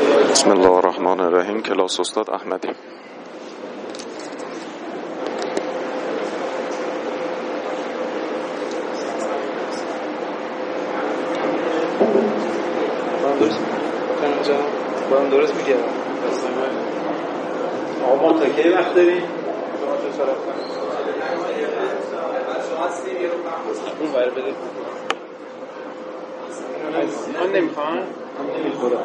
بسم الله الرحمن الرحیم. کلاس استاد احمدی. با درست میگم. آقا ما تا کی وقت داریم؟ اون ور بده من نمی‌خوام. من نمی‌خورم.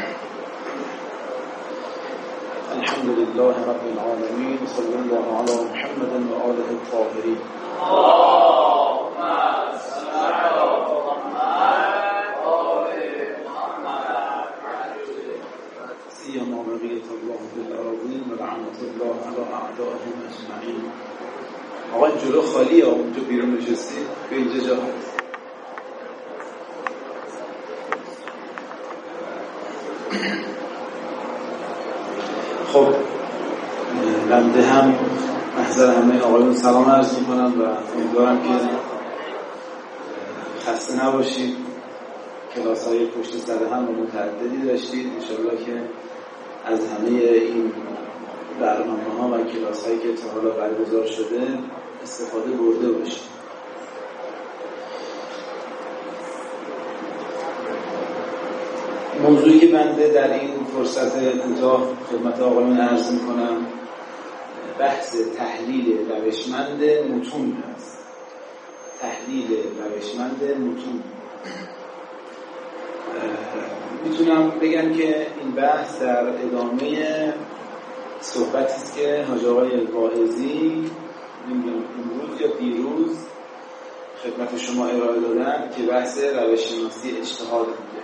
لله رب العالمين صلى الله على محمد وآله الطاهرين. سيما بقية الله في ولعنة الله على أعدائهم أجمعين. آقا جلو خالیه اونجا بیرون نشستی به بنده هم محضر همه آقایون سلام عرض می‌کنم و امیدوارم که خسته نباشید. کلاس های پشت سر هم متعددی داشتید. انشاءالله که از همه این برنامه ها و کلاس هایی که تا حالا برگزار شده استفاده برده باشید. موضوعی که بنده در این فرصت کوتاه خدمت آقایون عرض می‌کنم بحث تحلیل روشمند متون است. تحلیل روشمند متون. می‌تونم بگم که این بحث در ادامه صحبتی است که حاج آقای واعظی امروز یا دیروز خدمت شما ارائه دادن که بحث روششناسی اجتهاد بوده.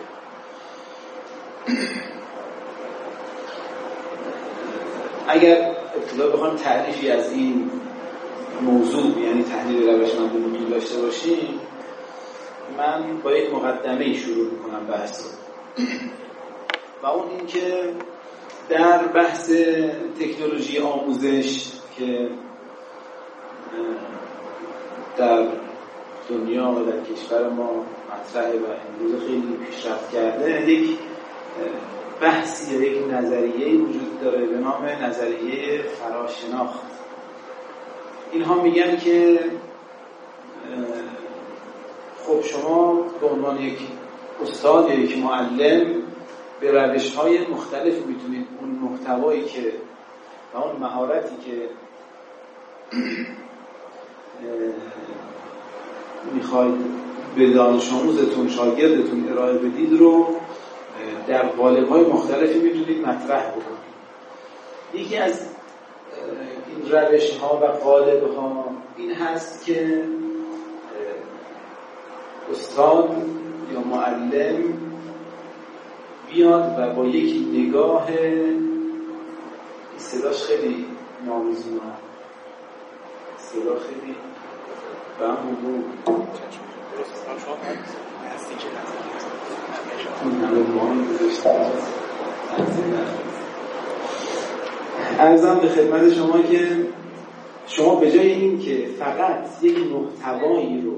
اگر ابتدا بخوام تعریفی از این موضوع یعنی تحلیل روشمند متون داشته باشیم من با یک مقدمه شروع می‌کنم بحث رو. و اون این که در بحث تکنولوژی آموزش که در دنیا و در کشور ما مطرحه و امروز خیلی پیشرفت کرده یک بحثی یا یک نظریه وجود داره به نام نظریه فراشناخت. اینها میگن که خب شما به عنوان یک استاد یا یک معلم به روش های مختلف می‌تونید اون محتوایی که و اون مهارتی که می‌خواید به دانش آموزتون شاگردتون ارائه بدید رو در قالب های مختلفی می‌تونید مطرح بکنید. یکی از این روش ها و قالب ها این هست که استاد یا معلم بیاد و با یک نگاه صداش خیلی نامیزونه صدا خیلی به هم ارزم به خدمت شما که شما به جای این که فقط یک محتوایی رو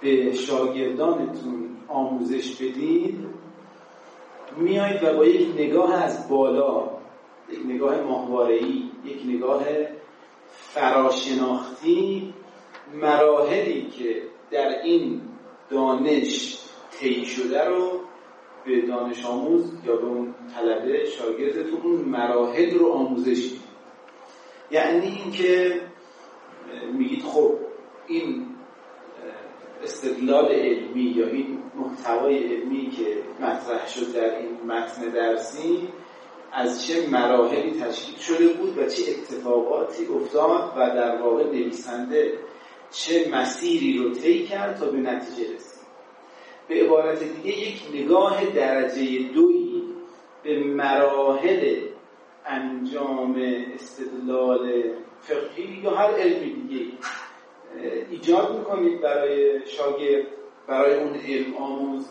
به شاگردانتون آموزش بدید میایید و با یک نگاه از بالا یک نگاه ماهواره‌ای یک نگاه فراشناختی مراحلی که در این دانش طی شده رو به دانش آموز یا به اون طلبه شاگردتون اون مراحل رو آموزش می‌دید یعنی اینکه میگید خب این استدلال علمی یا این محتوای علمی که مطرح شد در این متن درسی از چه مراحلی تشکیل شده بود و چه اتفاقاتی افتاد و در واقع نویسنده چه مسیری رو طی کرد تا به نتیجه رسید. به عبارت دیگه یک نگاه درجه دویی به مراحل انجام استدلال فقهی یا هر علمی دیگه ایجاد می‌کنید برای شاگرد برای اون علم آموز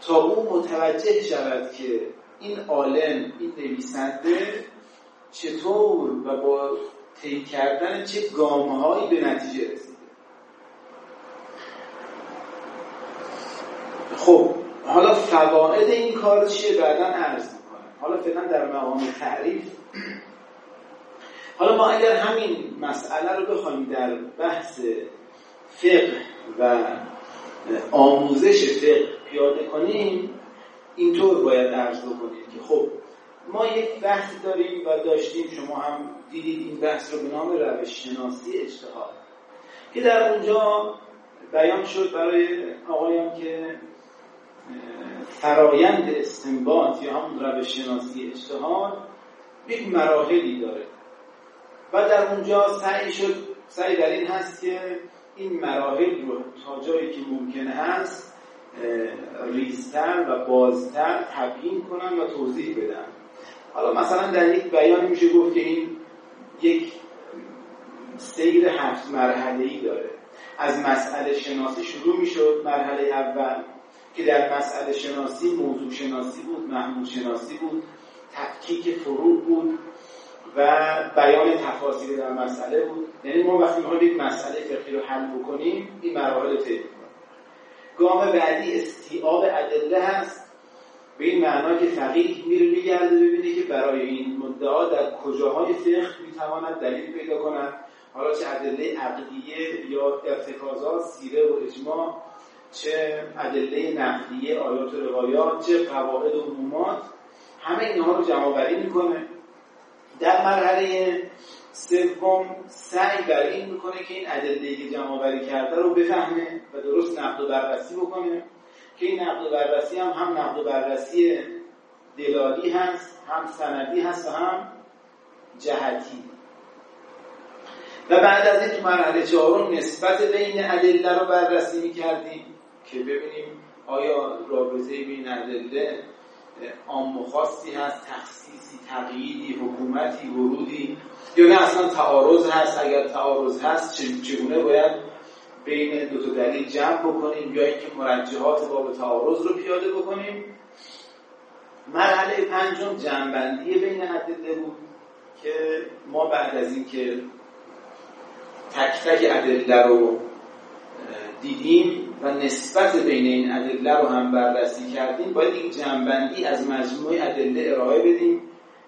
تا او متوجه شود که این عالم این نویسنده چطور و با طی کردن چه گامهایی به نتیجه رسیده خب حالا فواید این کار چیه؟ بعدا عرض می‌کنم. حالا فعلا در مقام تعریف. حالا ما اگر همین مسئله رو بخوایم در بحث فقه و آموزش فقه پیاده کنیم اینطور باید عرض بکنیم که خب ما یک بحث داریم و داشتیم شما هم دیدید این بحث رو به نام روش شناسی اجتهاد. که در اونجا بیان شد برای آقایان که فرایند استنباط یا همون روش شناسی اجتهاد یک مراحلی داره. و در اونجا سعی شد سعی در این هست که این مراحل رو تا جایی که ممکن هست ریزتر و بازتر تبیین کنن و توضیح بدن. حالا مثلا در یک بیان میشه گفت که این یک سیر هفت مرحله ای داره. از مسئله شناسی شروع می‌شد مرحله اول. که در مسئله شناسی موضوع شناسی بود محمول شناسی بود تفکیک فروع بود و بیان تفاصیل در مسئله بود. یعنی ما وقتی می‌خوایم یک مسئله فقهی رو حل بکنیم این مراحل طی کنیم گام بعدی استیعاب ادله هست. به این معنا که فقیه میره میگرده ببینه که برای این مدعا در کجاهای فقه می‌تواند دلیل پیدا کند. حالا چه ادله عقلیه یا ارتکازات سیره و اجماع چه ادله نقلیه آیات و روایات چه قواعد و عمومات همه اینها رو جمع بری می‌کنه. در مرحله سوم سعی بر این می‌کنه که این ادله که جمع بری کرده رو بفهمه و درست نقد و بررسی بکنه. که این نقد و بررسی هم هم نقد و بررسی دلالی هست هم سندی هست و هم جهتی. و بعد از این تو مرحله چهارم نسبت بین ادله رو بررسی می‌کردیم. که ببینیم آیا رابطه بین ادله عام خاصی هست تخصیصی تقییدی حکومتی ورودی یا نه اصلا تعارض هست؟ اگر تعارض هست چگونه باید بین دو تا دلیل جمع بکنیم؟ یا اینکه مرجحات باب تعارض رو پیاده بکنیم؟ مرحله پنجم جمعبندی بین ادله بود که ما بعد از اینکه تک تک ادله رو دیدیم و نسبت بین این ادله رو هم بررسی کردیم باید یک جنبندی از مجموعه ادله ارائه بدیم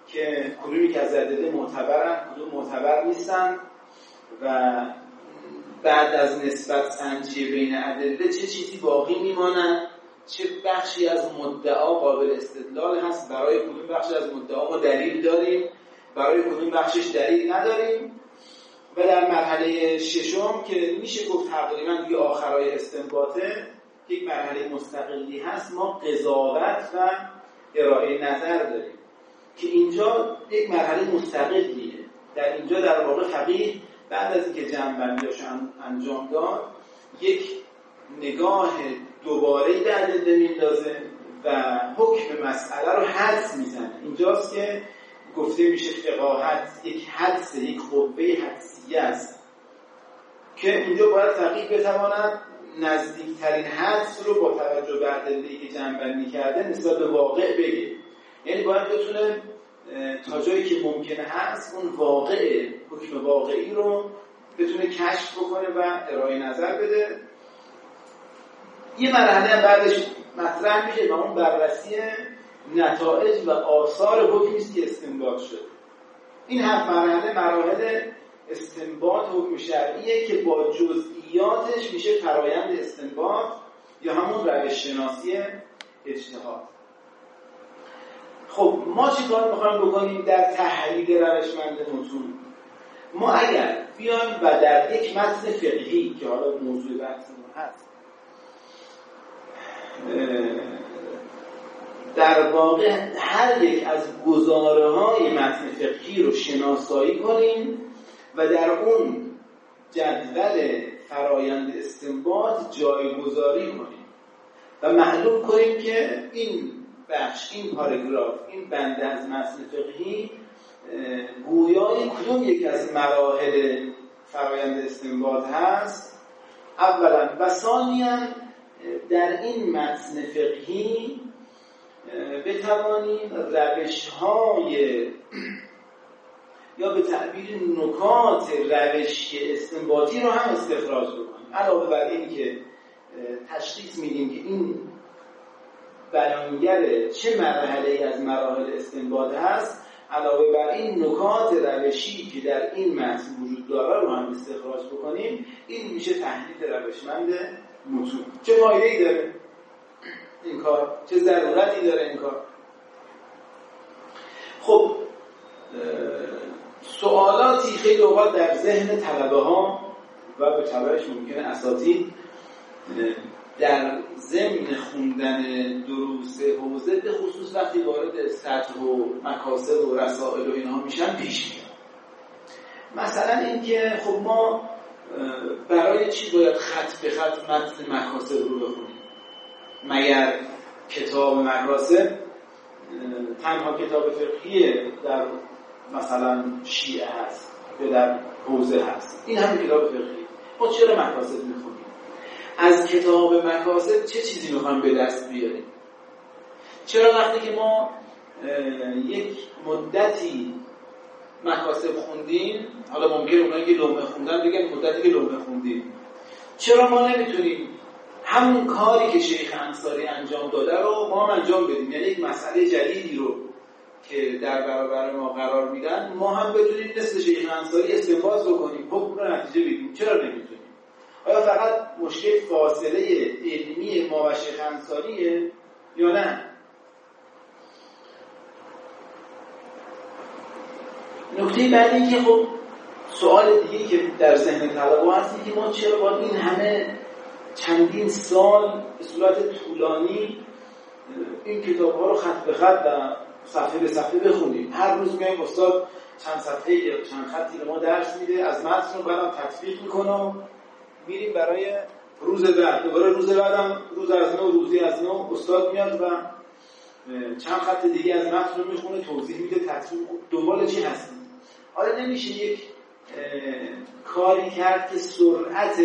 که کدومی که از ادله معتبرن کدوم معتبر نیستن و بعد از نسبت سنجی بین ادله چه چیزی باقی میمانند چه بخشی از مدعا قابل استدلال هست؟ برای کدوم بخشی از مدعا ما دلیل داریم برای کدوم بخشش دلیل نداریم؟ و در مرحله ششم که میشه گفت تقریبا دیگه آخرای استنباطه یک مرحله مستقلی هست. ما قضاوت و ارائه نظر داریم که اینجا یک مرحله مستقلیه. در اینجا در واقع فقیه بعد از اینکه جمع‌بندیاش انجام داد یک نگاه دوباره به ادله میندازه و حکم مسئله رو حدس می‌زنه. اینجاست که گفته میشه فقاهت یک حدس یک قوه حدسیه است. که اینجا باید فقیه بتواند نزدیکترین حدس رو با توجه به ادله‌ای که جمع‌بندی کرده نسبت به واقع بگه یعنی باید بتونه تا جایی که ممکنه هست اون واقع حکم واقعی رو بتونه کشف بکنه و ارائه نظر بده. یه مرحله بعدش مطرح میشه و اون بررسی نتایج و آثار حکمی است که استنباط شده. این هفت مرحله مراحل استنباط حکم شرعیه که با جزئیاتش میشه فرایند استنباط یا همون روش شناسی اجتهاد. خب ما چی کار می‌خوایم بکنیم در تحلیل روشمند متون؟ ما اگر بیایم و در یک متن فقهی که حالا موضوع بحثمون هست در واقع هر یک از گزاره های متن فقهی رو شناسایی کنیم و در اون جدول فرایند استنباط جایگذاری کنیم. و معلوم کنیم که این بخش این پاراگراف این بنده از متن فقهی گویای کدوم یک از مراحل فرایند استنباط هست؟ اولا و ثانیا در این متن فقهی بتوانیم روش های یا به تعبیر نکات روشی استنباطی رو هم استخراج بکنیم. علاوه بر این که تشخیص میدیم که این بیانگر چه مرحله از مراحل استنباط هست علاوه بر این نکات روشی که در این متن وجود داره رو هم استخراج بکنیم این میشه تحلیل روشمند متون چه فایده ای داره؟ این کار. چه ضرورتی داره این کار؟ خب سوالاتی خیلی اوقات در ذهن طلبه ها و به تبعش ممکنه اساتید در ضمن خوندن دروس حوزه به خصوص وقتی وارد سطح و مکاسب و رسائل و اینها میشن پیش میاد. مثلا اینکه خب ما برای چی باید خط به خط متن مکاسب رو بخونیم؟ مگر کتاب مکاسب تنها کتاب فقهی در مثلا شیعه هست یا در حوزه هست. این همین کتاب فقهی. ما چرا مکاسب می‌خونیم؟ از کتاب مکاسب چه چیزی می‌خوایم به دست بیاریم؟ چرا وقتی که ما یک مدتی مکاسب خوندیم حالا ممکن اونایی که لومه خوندن بگن مدتی که لومه خوندیم. چرا ما نمی‌تونیم همون کاری که شیخ انصاری انجام داده رو ما هم انجام بدیم؟ یعنی یک مسئله جدیدی رو که در برابر ما قرار میدن ما هم بتونیم مثل شیخ انصاری استنباط بکنیم حکم رو نتیجه بگیریم چرا نمی‌تونیم؟ آیا فقط مشکل فاصله علمی ما و شیخ انصاریه یا نه؟ نکته بعدی که خب سوال دیگه که در ذهن طلبه هست که ما چرا باید این همه چندین سال به صورت طولانی این کتاب ها رو خط به خط صفحه به صفحه بخونیم. هر روز میایم استاد چند صفحه یا چند خطی به ما درس میده از متن رو برام تطبیق می‌کنم. میریم برای روز بعد. دوباره روز بعدم روز از نو روزی از نو استاد میاد و چند خط دیگه از متن رو می‌خونه توضیح میده تطبیق. دنبال چی هستیم؟ آیا نمیشه یک کاری کرد که سرعت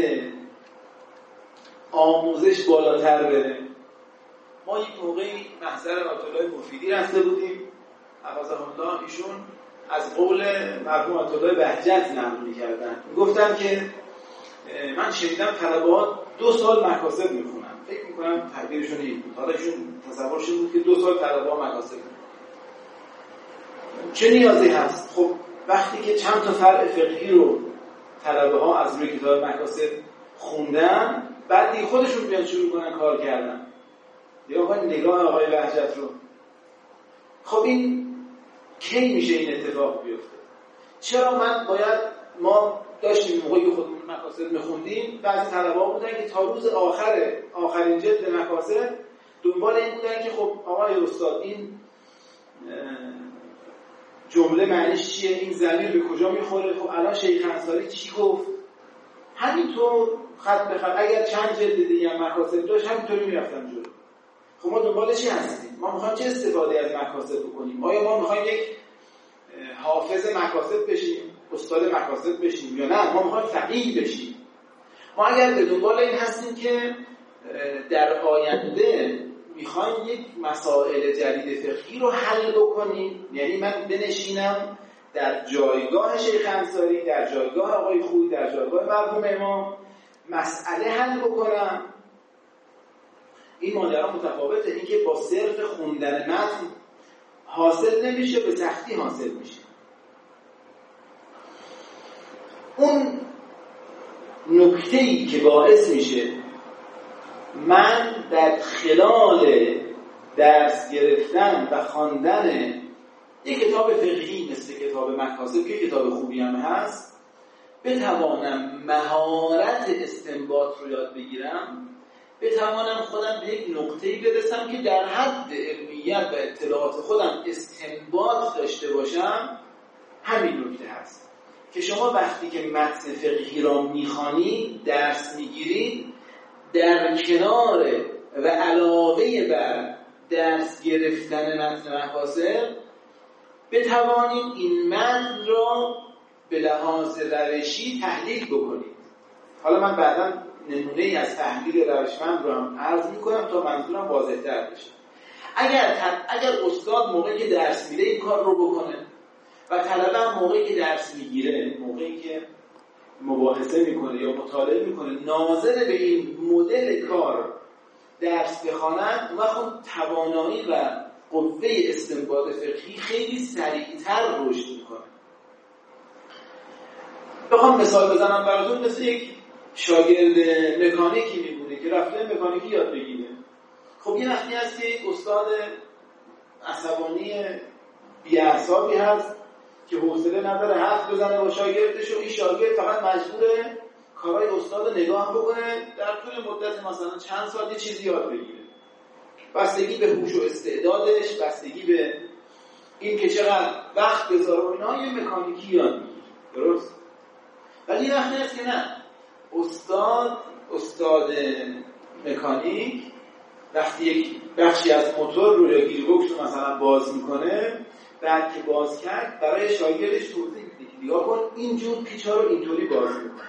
آموزش بالاتر بره. ما یک موقعی محضر آیت مفیدی رفته بودیم. حفظه الله ایشون از قول مرحوم آیت بهجت نقل می‌کردن. گفتم که من شنیدم طلبه دو سال مکاسب می‌خونن. فکر می‌کنم تقدیرشون این بود. حالا ایشون تصورشون بود که دو سال طلبه مکاسب چه نیازی هست؟ خب وقتی که چند تا فرع فقهی رو طلبه ها از روی کتاب مکاسب خوندن بعد دیگه خودشون بیان شروع کنن کار کردن. یا آقای نگاه آقای وحجت رو. خب این کی میشه این اتفاق بیفته؟ چرا من باید ما داشتیم موقعی که خودمون مکاسب میخوندیم بعضی طلبه بودن که تا روز آخر آخرین جلد مکاسب دنبال این بودن که خب آقای استاد این جمله معنیش چیه؟ این زمین به کجا می‌خوره؟ خب الان شیخ انصاری چی گفت؟ همینطور خط به اگر چند جلد دیگه هم مکاسب داشت همینطوری می‌رفتم جلو. خب ما دنبال چی هستیم؟ ما می‌خوایم چه استفاده از مکاسب بکنیم؟ آیا ما می‌خوایم یک حافظ مکاسب بشیم؟ استاد مکاسب بشیم؟ یا نه؟ ما می‌خوایم فقیه بشیم. ما اگر به دنبال این هستیم که در آینده می‌خوایم یک مسائل جدید فقهی رو حل بکنیم. یعنی من بنشینم در جایگاه شیخ انصاری در جایگاه آقای خوی در جایگاه مرحوم امام مسئله حل بکنم. این ماجرا متفاوته. اینکه با صرف خوندن متن حاصل نمیشه به سختی حاصل میشه. اون نکته ای که باعث میشه من در خلال درس گرفتن و خواندن یک کتاب فقهی مثل کتاب مکاسب که کتاب خوبی هم هست بتوانم مهارت استنباط رو یاد بگیرم. بتوانم خودم به یک نقطه‌ای برسم که در حد علمیت و اطلاعات خودم استنباط داشته باشم همین نکته هست. که شما وقتی که متن فقهی را می‌خوانید درس می‌گیرید در کنار و علاوه بر درس گرفتن متن محاسب بتوانید این متن را به لحاظ روشی تحلیل بکنید. حالا من بعدا نمونه ای از تحلیل روشمند رو هم عرض می‌کنم تا منظورم واضح تر بشه. اگر, اگر استاد موقعی که درس میده این کار رو بکنه و طلبه موقعی که درس می‌گیره موقعی که مباحثه می‌کنه یا مطالعه می‌کنه ناظر به این مدل کار درس بخوانند اون وقت توانایی و قوه استنباط فقهی خیلی سریعتر رشد می‌کنه. بخوام مثال بزنم براتون مثل یک شاگرد مکانیکی میبونه که رفته مکانیکی یاد بگیره. خب یه وقتی هست که یک استاد عصبانی بیعصابی هست که حوصله نداره حرف بزنه با شاگردش و این شاگرد فقط مجبوره کارهای استاد نگاه بکنه. در طول مدت مثلا چند سال یه چیزی یاد بگیره. بستگی به هوش و استعدادش بستگی به این که چقدر وقت بذاره و اینا یه مکانیکی یاد می‌گیره. درست؟ ولی وقتی هست که نه. استاد استاد مکانیک وقتی یک بخشی از موتور رو یا گیربکس رو مثلا باز می‌کنه بعد که باز کرد برای شاگردش توضیح میده نگاه کن اینجور پیچا رو اینطوری باز می‌کنه.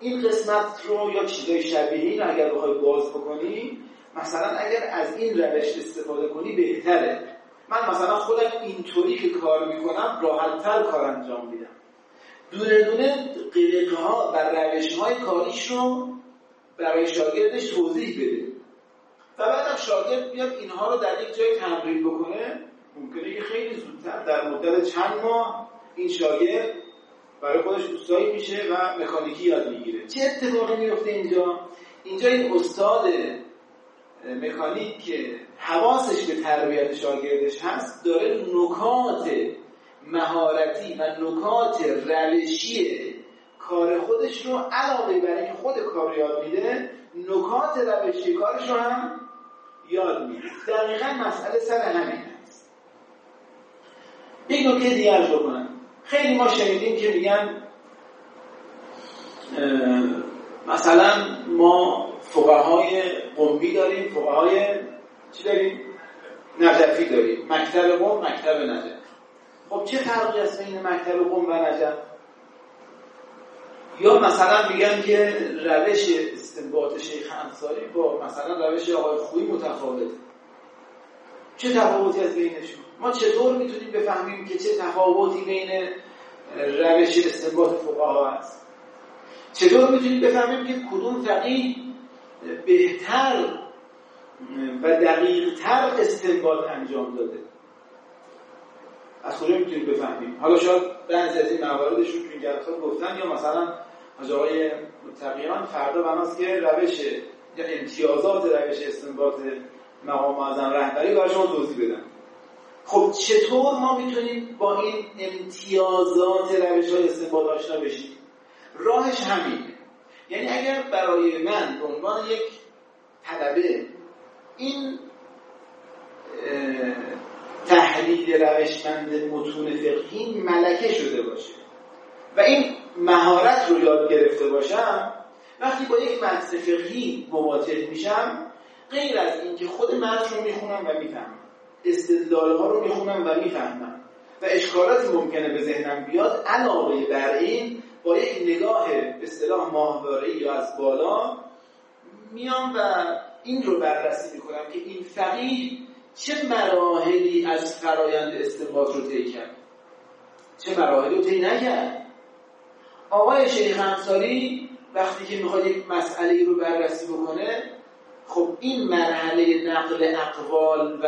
این قسمت رو یا چیزای شبیه این اگر بخوای باز بکنی مثلا اگر از این روش استفاده کنی بهتره. من مثلا خودم اینطوری که کار می‌کنم راحتتر کار انجام میدم. دونه دونه قلقه ها و روش های کاریش رو برای شاگردش توضیح بده. و بعدم شاگرد بیاد اینها رو در یک جای تمرین بکنه. ممکنه که خیلی زودتر در مدت چند ماه این شاگرد برای خودش دوستایی میشه و مکانیکی یاد می‌گیره. چه اتفاقی میفته اینجا؟ اینجا این استاد مکانیک که حواسش به تربیت شاگردش هست داره نکات مهارتی و نکات روشی کار خودش رو علاوه بر اینکه خود کار یاد میده نکات روشی کارش رو هم یاد میده. دقیقا مسئله سر همین هست یک نکته دیگر بکنم. خیلی ما شنیدیم که میگن مثلا ما فقهای قنبی داریم فقهای چی داریم؟ نجفی داریم. مکتب قم مکتب نجف خب چه فرقی است بین مکتب قم و نجف یا مثلا میگن که روش استنباط شیخ انصاری با مثلا روش آقای خویی متفاوته. چه تفاوتی از بینشون؟ ما چطور می‌تونیم بفهمیم که چه تفاوتی بین روش استنباط فقها هست؟ چطور می‌تونیم بفهمیم که کدوم فقیه بهتر و دقیقتر استنباط انجام داده؟ از کجا می‌تونیم بفهمیم؟ حالا شاید بعضی از این مواردش رو تو گفتن یا مثلا از آقای متقیان فردا بناست که روش یا امتیازات روش استنباط مقام معظم رهبری برای شما توضیح بدم خب چطور ما می‌تونیم با این امتیازات روش های استنباط آشنا بشیم؟ راهش همین. یعنی اگر برای من به عنوان یک طلبه این تحلیل روشمند متون فقهی ملکه شده باشه. و این مهارت رو یاد گرفته باشم وقتی با یک متن فقهی مواجه میشم غیر از اینکه خود متن رو می‌خونم و می‌فهمم استدلال ها رو می‌خونم و می‌فهمم و اشکالاتی ممکنه به ذهنم بیاد علاوه بر این با یک نگاه اصطلاح ماهواره یا از بالا میام و این رو بررسی می‌کنم که این فقیه چه مراحلی از فرایند استنباط رو طی کرد؟ چه مراحلی رو طی نکرد؟ آقای شیخ انصاری وقتی که می‌خواد یک مسئله رو بررسی بکنه خب این مرحله نقل اقوال و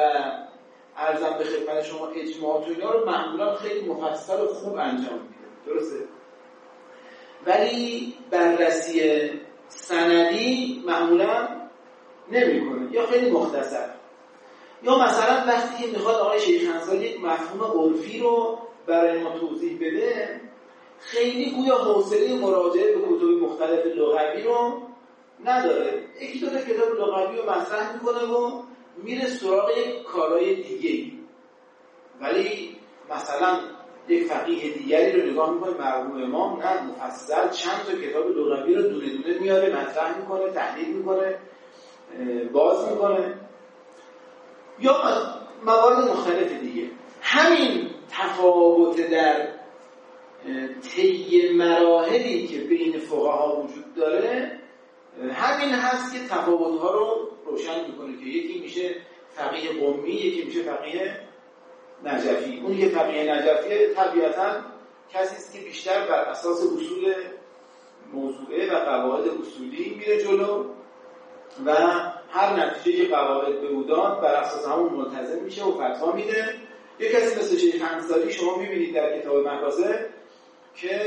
ارزم به خدمت شما اجماعات و اینا رو معمولا خیلی مفصل و خوب انجام میده. درسته؟ ولی بررسی سندی معمولا نمی‌کنه یا خیلی مختصر. یا مثلا وقتی که می‌خواد آقای شیخ انصاری یک مفهوم عرفی رو برای ما توضیح بده خیلی گویا حوصله مراجعه به کتب مختلف لغوی رو نداره. یکی دو کتاب لغوی رو مطرح می‌کنه و میره سراغ یک کارهای دیگه ولی مثلا یک فقیه دیگری رو نگاه می‌کنه مرحوم امام نه مفصل چند تا کتاب لغوی رو دونه دونه میاره مطرح می‌کنه تحلیل می‌کنه باز می‌کنه. یا موارد مختلف دیگه. همین تفاوت در طی مراحلی که بین فقها وجود داره همین هست که تفاوت ها رو روشن می‌کنه که یکی میشه فقیه قومی یکی میشه فقیه نجفی. اون یه فقیه نجفی طبیعتا کسی است که بیشتر بر اساس اصول موضوعه و قواعد اصولی میره جلو و هر نتیجه قواعد بودان بر اساس همون ملتزم میشه و فتوا میده. یه کسی مثل شیخ انصاری شما می‌بینید در کتاب مقازه که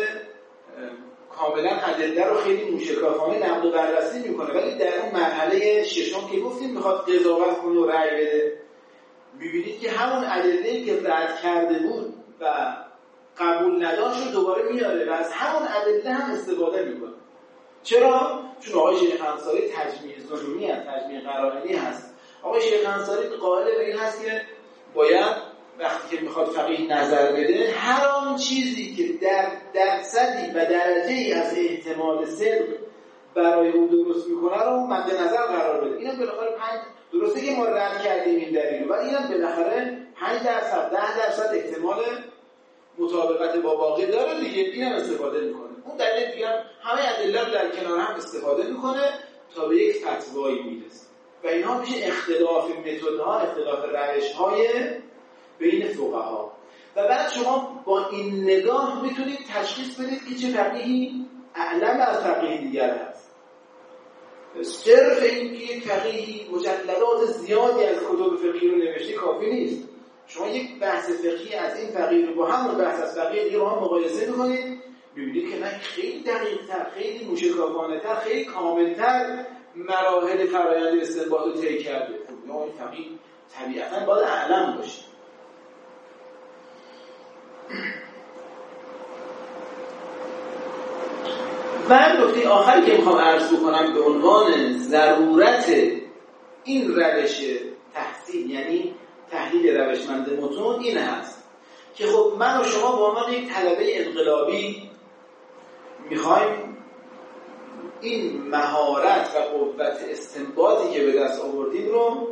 کاملا ادله رو خیلی موشکافانه نقد و بررسی می‌کنه. ولی در اون مرحله ششم که گفتیم می‌خواد قضاوت کنه و رأی بده. می‌بینید که همون ادله که رد کرده بود و قبول نداشت رو دوباره میاره و از همون ادله هم استفاده می‌کنه. چرا؟ چون آقای شیخ انصاری تجمیع ظلمی هست تجمیع قرائنی هست. آقای شیخ انصاری قائل به این هست که باید وقتی که می‌خواد فقیه نظر بده هر آن چیزی که در درصدی و درجه ای از احتمال صدق برای او درست می‌کنه رو مد نظر قرار بده. اینم بالاخره پنج درسته که ما رد کردیم این دلیل ولی اینم بالاخره 5 درصد 10 درصد احتمال مطابقت با واقع داره دیگه اینم استفاده می‌کنه. اون دلیل دیگه همه ادله رو در کنار هم استفاده می‌کنه تا به یک فتوایی می‌رسه. و اینها میشه اختلاف متدها اختلاف روش های بین فقها. و بعد شما با این نگاه می‌تونید تشخیص بدید که چه فقیهی؟ اعلم از فقیه دیگر هست. صرف این که یک فقیهی مجلدات زیادی از کتب فقهی رو نوشته کافی نیست. شما یک بحث فقهی از این فقیه رو با همون بحث از فقیه دیگه با هم مقایسه می‌کنید. ببینید که نه خیلی دقیق تر خیلی موشکافانه تر خیلی کامل تر مراحل فرایند استنباط رو طی کرده خب این فقیه طبیعتا باید اعلم باشه. و نکته آخری که می‌خوام عرض بکنم به عنوان ضرورت این روش تحصیل یعنی تحلیل روشمند متون این هست که خب من و شما با عنوان یک طلبه انقلابی می‌خوایم این مهارت و قوت استنباطی که به دست آوردیم رو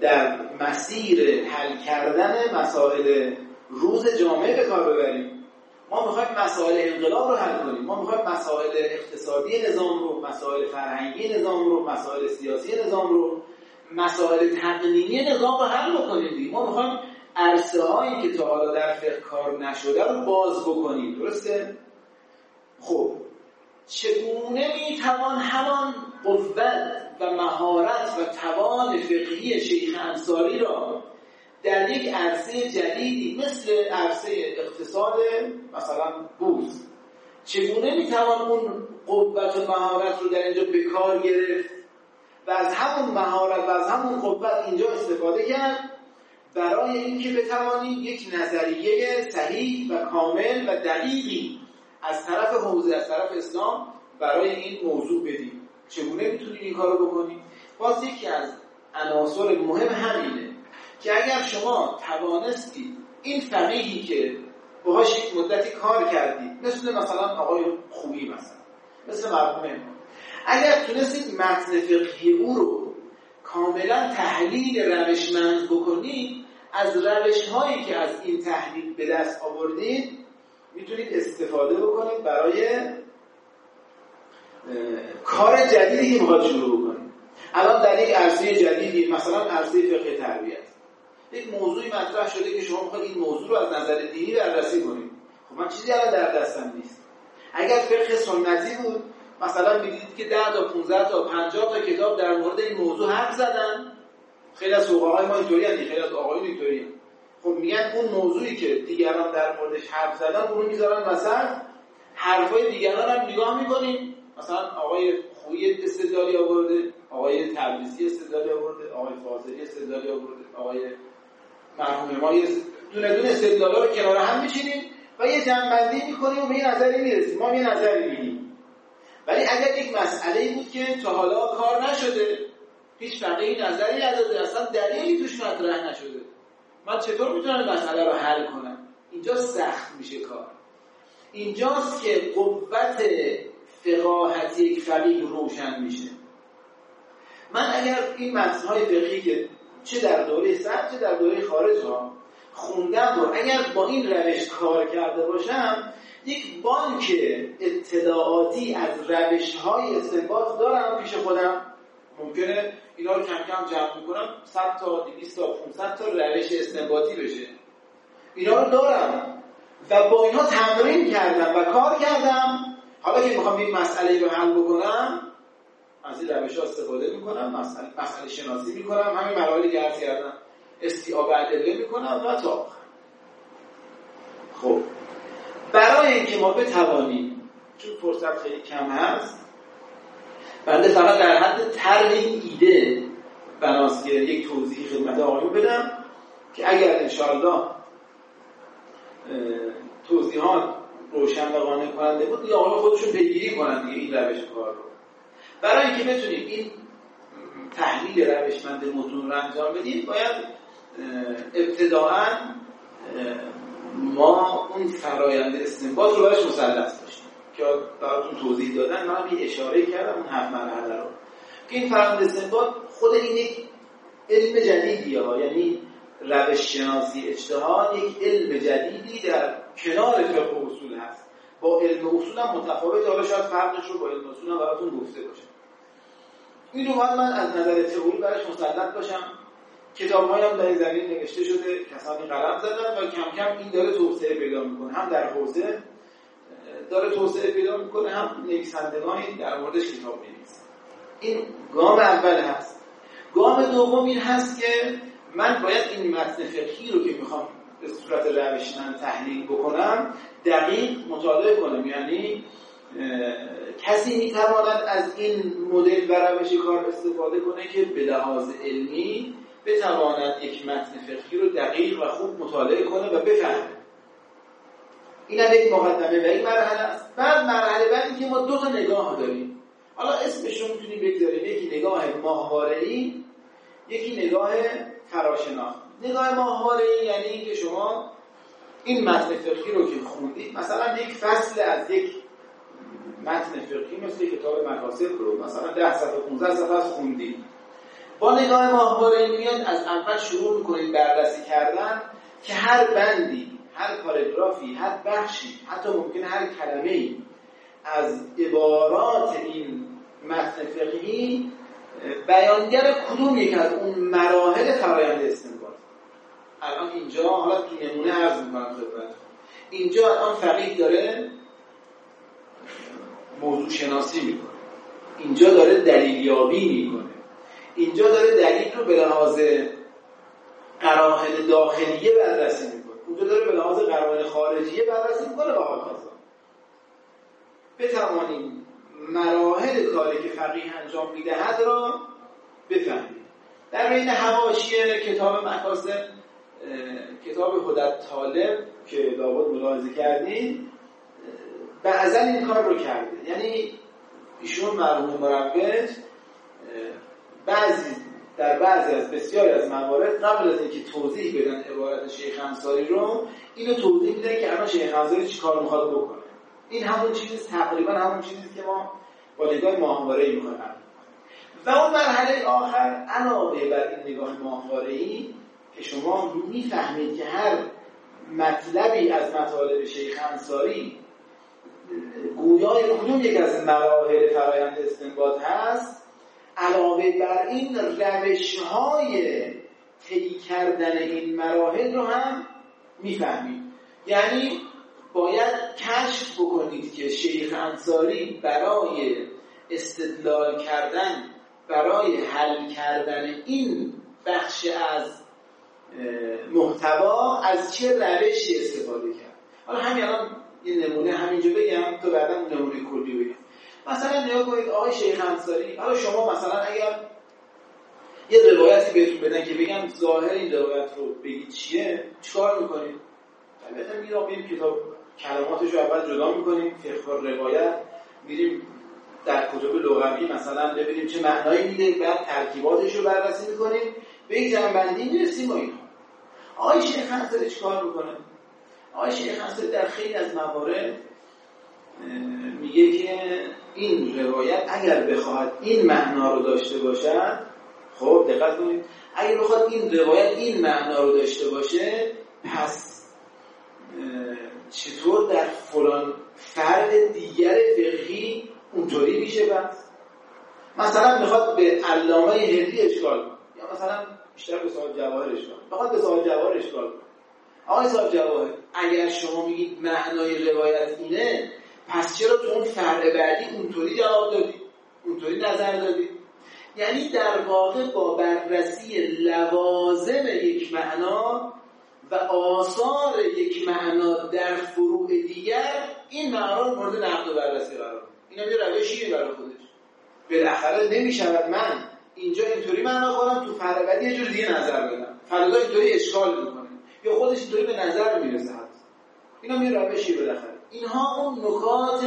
در مسیر حل کردن مسائل روز جامعه به کار ببریم. ما می‌خوایم مسائل انقلاب رو حل کنیم. ما می‌خوایم مسائل اقتصادی نظام رو مسائل فرهنگی نظام رو مسائل سیاسی نظام رو مسائل تقنینی نظام رو حل بکنیم ما می‌خوایم عرصه هایی که تا حالا در فقه کار نشده رو باز بکنیم. درسته؟ خب چگونه می‌توان همان قوت و مهارت و توان فقهی شیخ انصاری را در یک عرصه جدیدی مثل عرصه اقتصاد مثلا بورس چگونه می‌توان اون قوت و مهارت رو در اینجا به کار گرفت و از همون مهارت و از همون قوت اینجا استفاده کرد؟ برای اینکه بتوانیم یک نظریه صحیح و کامل و دقیقی از طرف حوزه از طرف اسلام برای این موضوع بدیم. چگونه می‌تونیم این کارو بکنیم؟ باز یکی از عناصر مهم همینه که اگر شما توانستید این فقیهی که باهاش یک مدتی کار کردید مثل مثلا آقای خوبی مثلا مثل مرحوم اگر تونستید متن فقهی او رو کاملا تحلیل روشمند بکنید از روش هایی که از این تحلیل به دست آوردید می‌تونید استفاده بکنید برای کار جدیدی می‌خواد شروع بکنید الان در یک عرصه جدیدی مثلا عرصه فقه تربیت. یک موضوعی مطرح شده که شما می‌خواید این موضوع رو از نظر دینی بررسی کنید. خب من چیزی الان در دستم نیست. اگر فقه سنتی بود مثلا می‌دید که 10 تا 15 تا 50 تا کتاب در مورد این موضوع حرف زدن. خیلی از فقهای ما اینطوری خیلی از آقایون اینطوری خب میگن اون موضوعی که دیگران در موردش حرف زدن اون رو می‌ذارن مثلا حرفای دیگران هم نگاه می‌کنیم. مثلا آقای خویی استدلالی آورده آقای تبریزی استدلالی آورده آقای فاضلی استدلالی آورده آقای مرحوم ما دونه دونه استدلالا رو کنار هم میچینیم و یه جنبندی می‌کنیم و به یه نظری می‌رسیم. ما یه نظری میگیم ولی اگر یک مسئله بود که تا حالا کار نشده هیچ فقیه نظری نداده اصلا دلیلی توش مطرح نشده. من چطور می‌تونم مسئله رو حل کنم؟ اینجا سخت میشه کار. اینجاست که قوت فقاهتی یک فقیه روشن میشه. من اگر این متنهای فقهی که چه در دوره سر چه در دوره خارج ها خوندم رو اگر با این روش کار کرده باشم یک بانک اطلاعاتی از روش های استنباط دارم پیش خودم. ممکنه اینا رو کم کم جمع می‌کنم 100 تا 200 تا 500 تا روش استنباطی بشه. اینا رو دارم. و با اینا تمرین کردم و کار کردم. حالا که می‌خوام یک مسئله رو حل بکنم از این روش ها استفاده می‌کنم مسئله, مسئله شناسی می‌کنم همین مراحلی عرض کردم. استیاب ادله می‌کنم و تا خب. برای اینکه ما بتوانیم چون فرصت خیلی کم هست بنده فقط در حد طرح این ایده بناست که یک توضیحی خدمت آقایون بدم که اگر انشاءالله توضیحات روشن و قانع کننده بود یا آقایون خودشون پیگیری کنند دیگه این روش کار رو. برای اینکه بتونیم این تحلیل روشمند متون رو انجام بدیم باید ابتداعا ما اون فرایند استنباط رو براش مسلط باشیم که براتون توضیح دادن من یه اشاره کردم اون هفت مرحله رو. که این فرایند استنباط خود این یک علم جدیدیه ها. یعنی روش شناسی اجتهاد یک علم جدیدی در کنار فقه اصول هست. با علم اصول هم متفاوت حالا شاید فرقش رو با علم اصول براتون گفته باشم این رو من از نظر تئوری براش مسلط باشم. کتاب هم در این زمین نوشته شده. کسانی قلم زدن و کم کم این داره توسعه پیدا می‌کنه. هم در حوزه داره توسعه پیدا می‌کنه هم نویسندگانی در موردش کتاب می‌نویسن این گام اول هست. گام دوم این هست که من باید این متن فقهی رو که می‌خوام به صورت روش من تحلیل بکنم دقیق مطالعه کنم. یعنی کسی می‌تواند از این مدل و روش کار استفاده کنه که به لحاظ علمی بتواند یک متن فقهی رو دقیق و خوب مطالعه کنه و بفهمه. این هم یک مقدمه و این مرحله است. بعد مرحله بعدی که ما دو تا نگاه داریم. حالا اسمش رو می‌تونیم بگذاریم. یکی نگاه ماهواره‌ای یکی نگاه فراشناخت نگاه ماهواره‌ای یعنی اینکه شما این متن فقهی رو که خوندید مثلا یک فصل از یک متن فقهی مثل کتاب مقاصد رو مثلا 10 صفحه 15 صفحه از خوندید. با نگاه ماهواره میاد از اول شروع می‌کنید بررسی کردن که هر بندی هر پاراگرافی هر بخشی حتی ممکن هر کلمه ای از عبارات این متن فقهی بیانگر کدوم یک از اون مراحل فرایند استنباط. الان اینجا حالا تو نمونه عرض می‌کنم خدمت اینجا الان فقیه داره موضوع شناسی می‌کنه. اینجا داره دلیلیابی می‌کنه. اینجا داره دلیل رو به لحاظ قراهن داخلیه بررسی می‌کنه. اونجا داره به لحاظ قراهن خارجیه بررسی می‌کنه و هاکذا بتوانیم مراحل کاری که فقیه انجام می‌دهد را بفهمیم. در بین حواشی کتاب مکاسب کتاب هدت طالب که لابد ملاحظه کردین بعضا این کار رو کرده. یعنی ایشون مرحوم مروج بعضی در بعضی از بسیاری از موارد قبل از اینکه توضیح بدن عبارت شیخ انصاری رو اینو توضیح میدن که الان شیخ انصاری چی کار می‌خواد بکنه. این همون چیز تقریبا همون چیزی که ما با نگاه ماهواره ای می‌خوایم و اون مرحله آخر علاوه بر این نگاه ماهواره ای که شما می‌فهمید که هر مطلبی از مطالب شیخ انصاری گویای کدوم یک از مراحل فرایند استنباط هست علاوه بر این روش های طی کردن این مراحل رو هم می‌فهمید. یعنی باید کشف بکنید که شیخ انصاری برای استدلال کردن برای حل کردن این بخش از محتوا از چه روشی استفاده کرد. حالا همین الان یه نمونه همینجا بگم تو بعدا نمونه کلی بگم. مثلا نگاه کنید آقای شیخ انصاری حالا شما مثلا اگر یه روایتی بهتون بدن که بگم ظاهر این روایت رو بگید چیه چیکار می‌کنید؟ البته میریم کتاب کلماتش رو اول جدا می‌کنیم فقه روایت میریم در کتب لغوی مثلا ببینیم چه معنایی میده بعد ترکیباتش رو بررسی می‌کنیم به یک جنبندی می‌رسیم و اینا آقای شیخ انصاری چیکار می‌کنه؟ آقای شیخ انصاری در خیلی از موارد میگه که این روایت اگر بخواهد این معنا رو داشته باشد خب دقت کنید اگه بخواد این روایت این معنا رو داشته باشه پس چطور در فلان فرد دیگر فقهی اونطوری میشه بس مثلا می‌خواد به علامه هندی اشکال یا مثلا بیشتر به صاحب جواهر اشکال می‌خواد به صاحب جواهر اشکال آقای صاحب جواهر اگر شما میگید معنای روایت اینه پس چرا تو اون فرد بعدی اونطوری جواب دادی؟ اونطوری نظر دادی؟ یعنی در واقع با بررسی لوازم یک معنا و آثار یک معنا در فروع دیگر این معنا رو مورد نقد و بررسی قرار این هم یه روشیه برای خودش. بالاخره نمی‌شود من اینجا اینطوری معنا کنم تو فرد بعدی یه جور دیگه نظر بدم. فردا اینطوری اشکال می‌کنه. یا خودش اینطوری به نظر می‌رسه اینا می روشی بالاخره. اینها اون نکات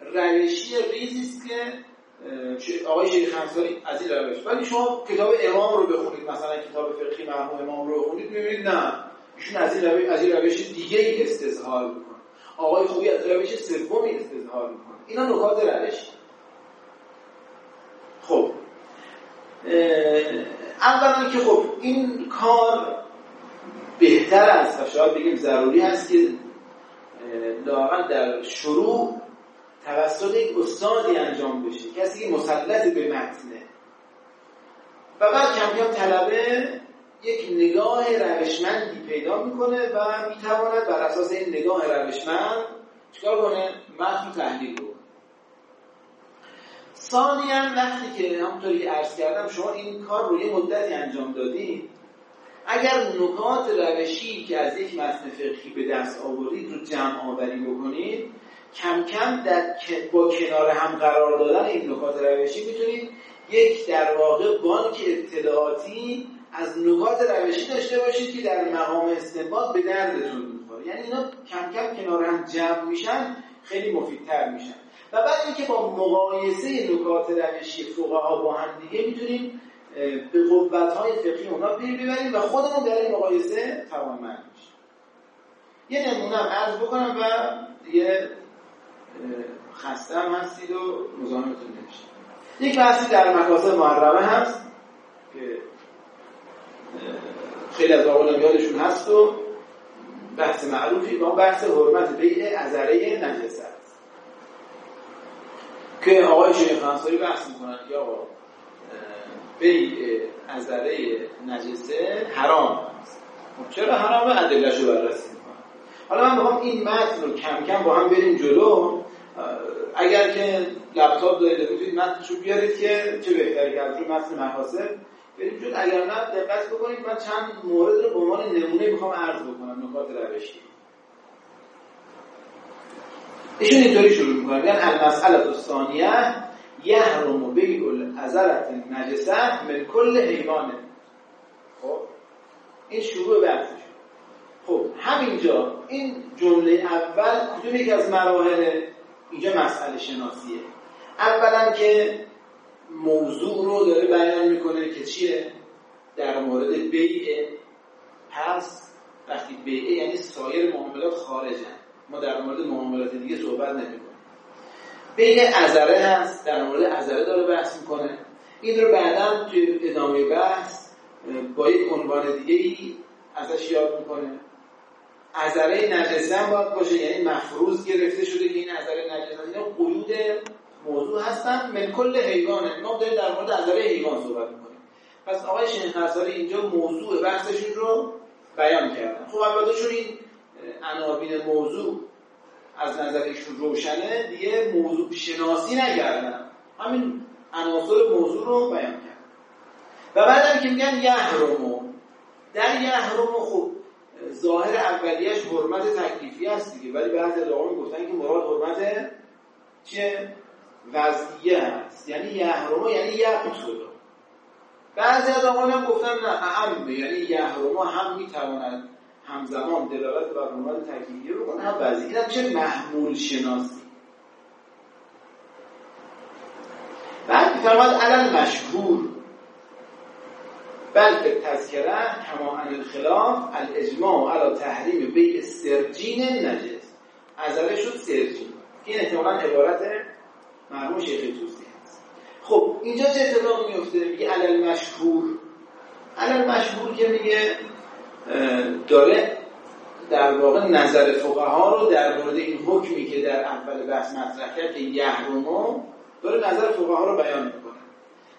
روشی ریزی است که آقای شیخ انصاری از این روش. ولی شما کتاب امام رو بخونید مثلا کتاب فقهی مرحوم امام رو بخونید می‌بینید نه. ایشون از این روش از این روش دیگه ای استظهار می‌کنه. آقای خوبی از روش سومی استظهار می‌کنه. اینا نکات روشی. خب. اولا که خب این کار بهتر است و شاید بگیم ضروری هست که لاقل در شروع توسط یک استادی انجام بشه کسی مسلط به متنه. و بعد کم کم طلبه یک نگاه روشمندی پیدا می‌کنه و می‌تواند بر اساس این نگاه روشمند چیکار کنه؟ متن تحلیل کنه ثانیا وقتی که همونطوری که عرض کردم شما این کار رو یه مدتی انجام دادید اگر نکات روشی که از یک متن فقهی به دست آورید رو جمع آوری بکنید کم کم در با کنار هم قرار دادن این نکات روشی می‌تونید یک در واقع بانک اطلاعاتی از نکات روشی داشته باشید که در مقام استنباط به دردتون می‌خوره. یعنی اینا کم کم کنار هم جمع میشن خیلی مفیدتر میشن. و بعد اینکه با مقایسه نکات روشی فقها با هم دیگه می‌تونیم به قوت های فقهی اونا پی ببریم و خودمون در این مقایسه توانمند میشیم یه نمونه عرض بکنم و دیگه خسته هم هستید و مزاحمتون نمیشید. یک بحثی در مکاسب محرمه هست که خیلی از آقایان یادشون هست و بحث معروفی با بحث حرمت بیع ازره نجسه است. که آقای شیخ انصاری بحث می‌کنن یا آقا بیع ازره نجسه حرام است. خب چرا حرامه ادلهشو بررسی می‌کنن حالا من بخوام این متن رو کم کم با هم بریم جلو. اگر که لپتاپ دارید می‌تونید متنشو بیارید که چه بهتری که از روی متن محاسب بریم جلو. اگر نه دقت بکنید. من چند مورد رو به عنوان نمونه می‌خوام عرض بکنم. نکات روشی. ایشون اینطوری شروع می‌کنن میگن المسئله الثانیه. یحرم بیع الازرت نجسه من کل حیوانه. خب؟ این شروع بحثش خب همینجا این جمله اول کدوم یکی از مراحل اینجا مسئله شناسیه؟ اولا که موضوع رو داره بیان می‌کنه که چیه؟ در مورد بیع پس وقتی بیعه یعنی سایر معاملات خارجن. ما در مورد معاملات دیگه صحبت نمی‌کنیم. بین ازره هست. در مورد ازره داره بحث می‌کنه. این رو بعدا توی ادامه بحث با یک عنوان دیگه ای ازش یاد می‌کنه. ازره نجسه هم باید باشه یعنی مفروض گرفته شده که این ازره نجسه. اینا قیود موضوع هستن. من کل حیوانه ما داریم در مورد ازره حیوان صحبت می‌کنیم. پس آقای شیخ انصاری اینجا موضوع بحثشون رو بیان کردن. خب البته چون این عناوین موضوع از نظر ایشون روشنه دیگه موضوع شناسی نکردن همین عناصر موضوع رو بیان کرد. و بعد که میگن یحرمو. در یحرمو خب ظاهر اولیش حرمت تکلیفی هست دیگه ولی از آقایون گفتن که مراد حرمت چیه؟ وضعیه هست. یعنی یحرمو یعنی یقتل. بعضی از آقایون هم گفتن نه اهم یعنی یحرمو هم می‌تواند همزمان دلالت بر حرمت تکلیفی رو کنه هم هم چه محمول شناسی. بعد میفرماد علل مشهور. بلکه تذکره کما عن الخلاف الاجماع علی تحریم بیع سرجین نجس. ازله شد سرجین. این احتمالا عبارت مرموم شیخ توسی هست. خب اینجا چه اتفاق میفته میگه علل مشهور. الان مشهور که میگه داره در واقع نظر فقها رو در مورد این حکمی که در اول بحث مطرح کرد که یحرمو داره نظر فقها رو بیان می‌کنه.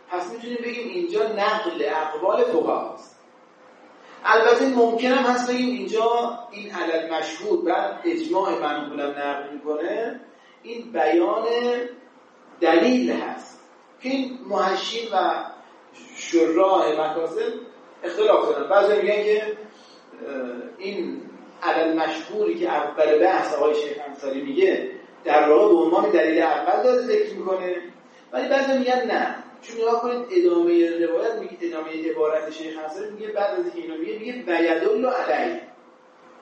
پس می‌تونیم بگیم اینجا نقل اقوال فقهاست البته ممکن هم هست بگیم اینجا این علل مشهور بعد اجماع منقولم نقل می‌کنه این بیان دلیل هست. که این محشین و شراح مکاسب اختلاف دارن. بعضی میگن که این علل مشهوری که اول بحث آقای شیخ انصاری میگه در واقع به عنوان دلیل اول داره ذکر می‌کنه. ولی بعضی میگن نه. چون نگاه کنید ادامه روایت میگه ادامه عبارت شیخ انصاری میگه بعد از اینکه اینو میگه میگه بیدل علیه.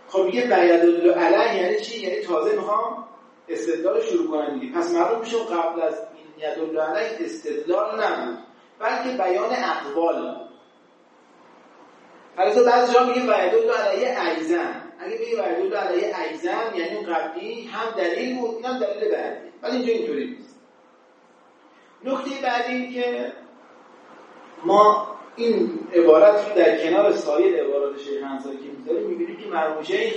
خب میگه بیدل علیه یعنی چی؟ یعنی تازه می‌خوام استدلال شروع کنم دیگه. پس معلوم میشه قبل از این یدل علیه استدلال نبود. بلکه بیان اقوال حالا بعضی جا میگه وعدل علیه ایزن اگه بگی وعدل علیه ایزن یعنی اون قبلی هم دلیل بود اینم دلیل بعدی. ولی اینجا اینطوری نیست. نکته بعدی این که ما این عبارت رو در کنار سایر عبارات شیخ انصاری که می‌ذاریم می‌بینیم که مرحوم شیخ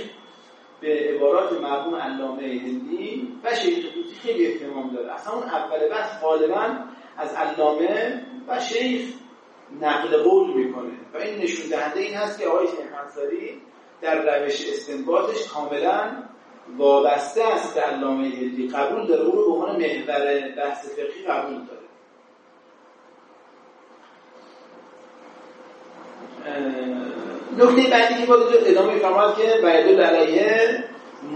به عبارات مرحوم علامه هندی و شیخ توسی خیلی احتمام داره. اصلا اون اول بحث غالبا از علامه و شیخ نقل قول می‌کنه. و این نشون دهنده این هست که آقای شیخ در روش استنباطش کاملا وابسته است به علامه هندی. قبول داره. او رو به عنوان محور بحث فقهی قبول داره. نکته بعدی که باید ادامه فرماد که بیدل علیه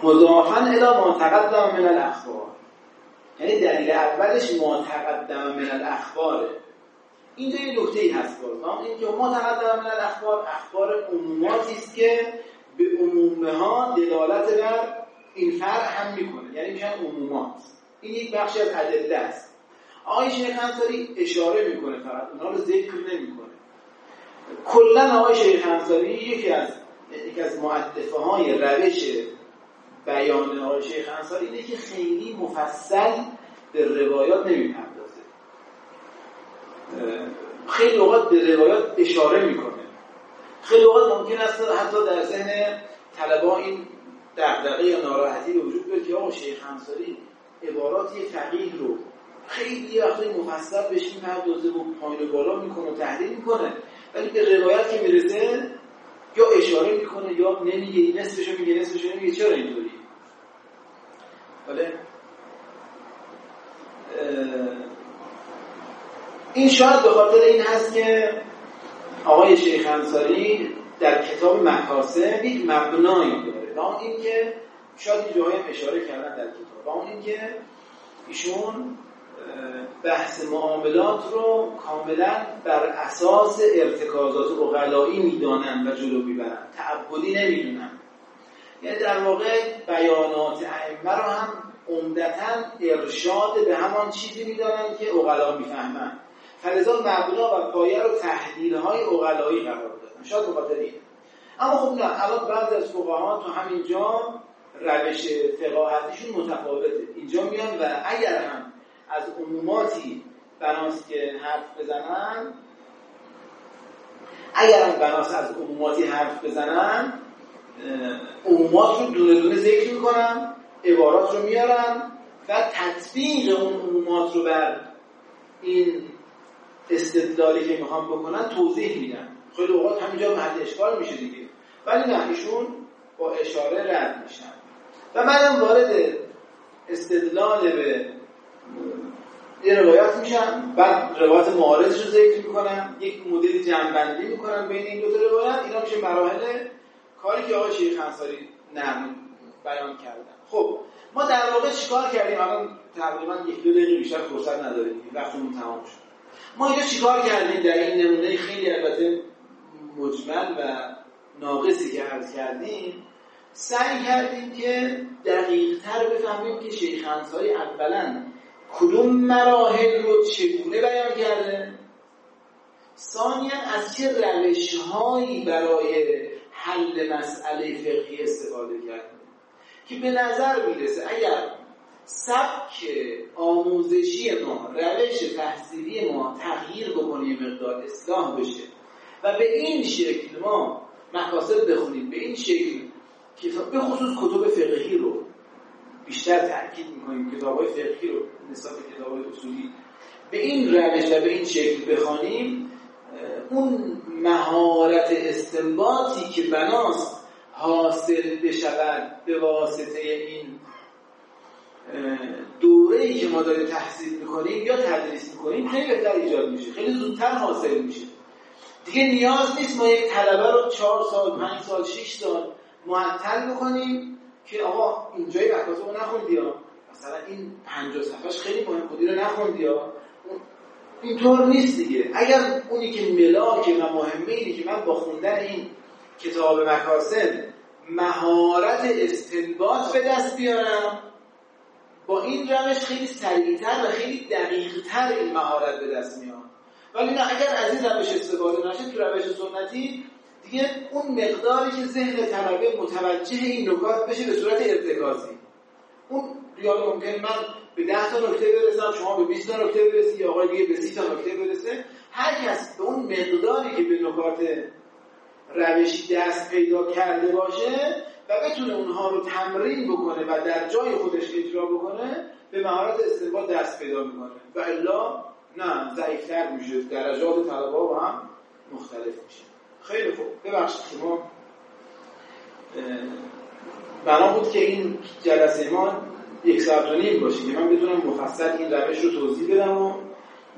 مضافا الى ما تقدم من الاخبار. یعنی دلیل اولش ما تقدم من الاخباره. اینجا یه نکته ای هست باز این که ما تقدم من الاخبار اخبار عموماتی است که به عمومه ها دلالت بر این فرع هم می‌کنه. یعنی میشن عمومات. این یک بخشی از ادله است. آقای شیخ انصاری اشاره می‌کنه فقط. اونها رو ذکر نمی‌کنه. کلا آقای شیخ انصاری یکی از یکی از معدفه های روش بیان آقای شیخ انصاری اینه که خیلی مفصل به روایات نمی‌پردازه. خیلی اوقات به روایات اشاره می‌کنه. خیلی اوقات ممکن است حتی در ذهن طلبا این دغدغه یا ناراحتی به وجود بیاد که آقا شیخ انصاری عبارات فقیه رو خیلی وقتی مفصل بهش می‌پردازه و پایین و بالا می‌کنه و تحلیل می‌کنه. ولی به روایت که می‌رسه یا اشاره می‌کنه یا نمیگه نصفشو میگه نصفشو نمیگه چرا اینطوری؟ بله این شاید به خاطر این هست که آقای شیخ انصاری در کتاب مکاسب یک مبنایی داره و اون این که شاید این جاهای اشاره کردن در کتاب و اون این که ایشون بحث معاملات رو کاملا بر اساس ارتکازات اقلایی می‌دانن و جلو می‌برن. تعبدی نمی‌دونن. یعنی در واقع بیانات ائمه رو هم عمدتا ارشاد به همان چیزی می‌دانن که اقلا می‌فهمن. فلذا مبنا و پایه رو تحلیل های اقلایی قرار دادن. شاید بخاطر این. اما خب نه الان بعضی از فقها تو همین جا روش فقاهتیشون متفاوته. اینجا میان و اگر هم از عموماتی بناست که حرف بزنن اگر هم بناست از عموماتی حرف بزنن عمومات رو دونه دونه ذکر می‌کنن عبارات رو میارن و تطبیق اون عمومات رو بر این استدلالی که می‌خوام بکنن توضیح میدن. خیلی اوقات همینجا محل اشکال میشه دیگه. ولی نه ایشون با اشاره رد میشن. و منم وارد استدلال به یه روایات میشن بعد روایات معارضش رو ذکر می‌کنم. یک مدل جنبندی می‌کنم بین این دو تا روایت. اینا میشه مراحل کاری که آقای شیخ انصاری نرم بیان کردن. خب ما در واقع چیکار کردیم؟ الان تقریبا یک دو دقیقه بیشتر فرصت نداریم. وقتمون تمام شد. ما اینجا چیکار کردیم؟ در این نمونه خیلی البته مجمل و ناقصی که عرض کردیم سعی کردیم که دقیق تر بفهمیم که شیخ انصاری اولا کدوم مراحل رو چگونه بیان کرده؟ ثانیا از چه روش هایی برای حل مسئله فقهی استفاده کرده؟ که به نظر می‌رسه اگر سبک آموزشی ما روش تحصیلی ما تغییر بکنه یه مقدار اصلاح بشه. و به این شکل ما مقاصد بخونیم. به این شکل کتاب به خصوص کتب فقهی رو بیشتر تاکید می‌کنیم کتاب های فقهی رو نسبت کتاب های اصولی. به این روش و به این شکل بخوانیم اون مهارت استنباطی که بناست حاصل بشود به واسطه این دوره ای که ما داریم تحصیل می‌کنیم یا تدریس می‌کنیم خیلی بهتر ایجاد میشه. خیلی زودتر حاصل میشه. دیگه نیاز نیست ما یک طلبه رو چهار سال پنج سال شش سال معطل بکنیم که آقا اینجای مکاسب رو نخوندی ها مثلا این پنجاه صفحش خیلی مهم خودی رو نخوندی ها اینطور نیست دیگه. اگر اونی که ملاک و مهمه اینه که من با خوندن این کتاب مکاسب مهارت استنباط به دست بیارم با این روش خیلی سریعتر و خیلی دقیقتر این مهارت به دست میاد. ولی نه اگر از این روش استفاده نشه تو روش سنتی دیگه اون مقداری که ذهن طلبه متوجه این نکات بشه به صورت ارتکازی. اون ریال ممکن من به 10 تا نکته برسم شما به 20 تا نکته برسی یا آقای دیگه به 30 تا نکته برسه. هر کس به اون مقداری که به نکات روشی دست پیدا کرده باشه و بتونه اونها رو تمرین بکنه و در جای خودش اجرا بکنه به مهارت استنباط دست پیدا می‌کنه. و الا نه ضعیفتر میشه. درجات طلبه با هم مختلف میشه. خیلی خوب. ببخشید شما بنا بود که این جلسه ما یک ساعت و نیم باشه که من بتونم مفصل این روش رو توضیح بدم و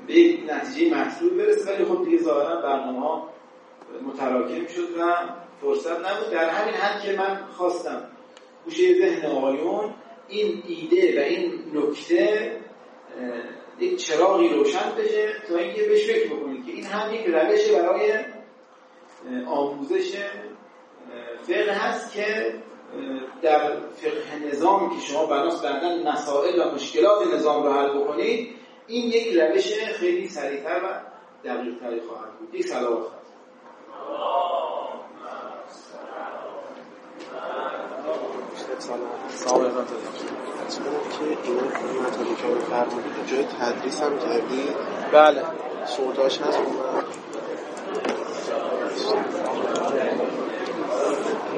به یک نتیجه محصول برسه. ولی خب دیگه ظاهرا برنامه ها متراکم شد و فرصت نبود. در همین حد که من خواستم گوشه ذهن آقایون این ایده و این نکته یک چراغی روشن بشه تا اینکه بهش فکر بکنید که این هم یک روش برای آموزش فقه هست که در فقه نظام که شما بناس بعدا مسائل و مشکلات نظام رو حل بکنید این یک روش خیلی سریعتر و دقیقتری خواهد بود. یک سلامت سابقات که این مطالبی که فرمودید جای تدریس هم کردی بله سرداش هست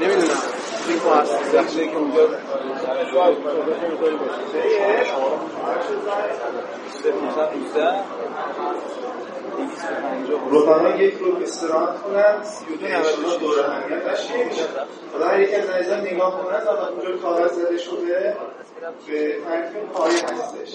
نمی‌دونم. این دخشه که اونجا رفقا یک رو استراحت کنن سی و دو نوشت دور همیت تشکیل میشه حالا هر یک از عزیزان نگاه کنن و اونجا کاغذ زده شده. به ترتیب پایه هستش.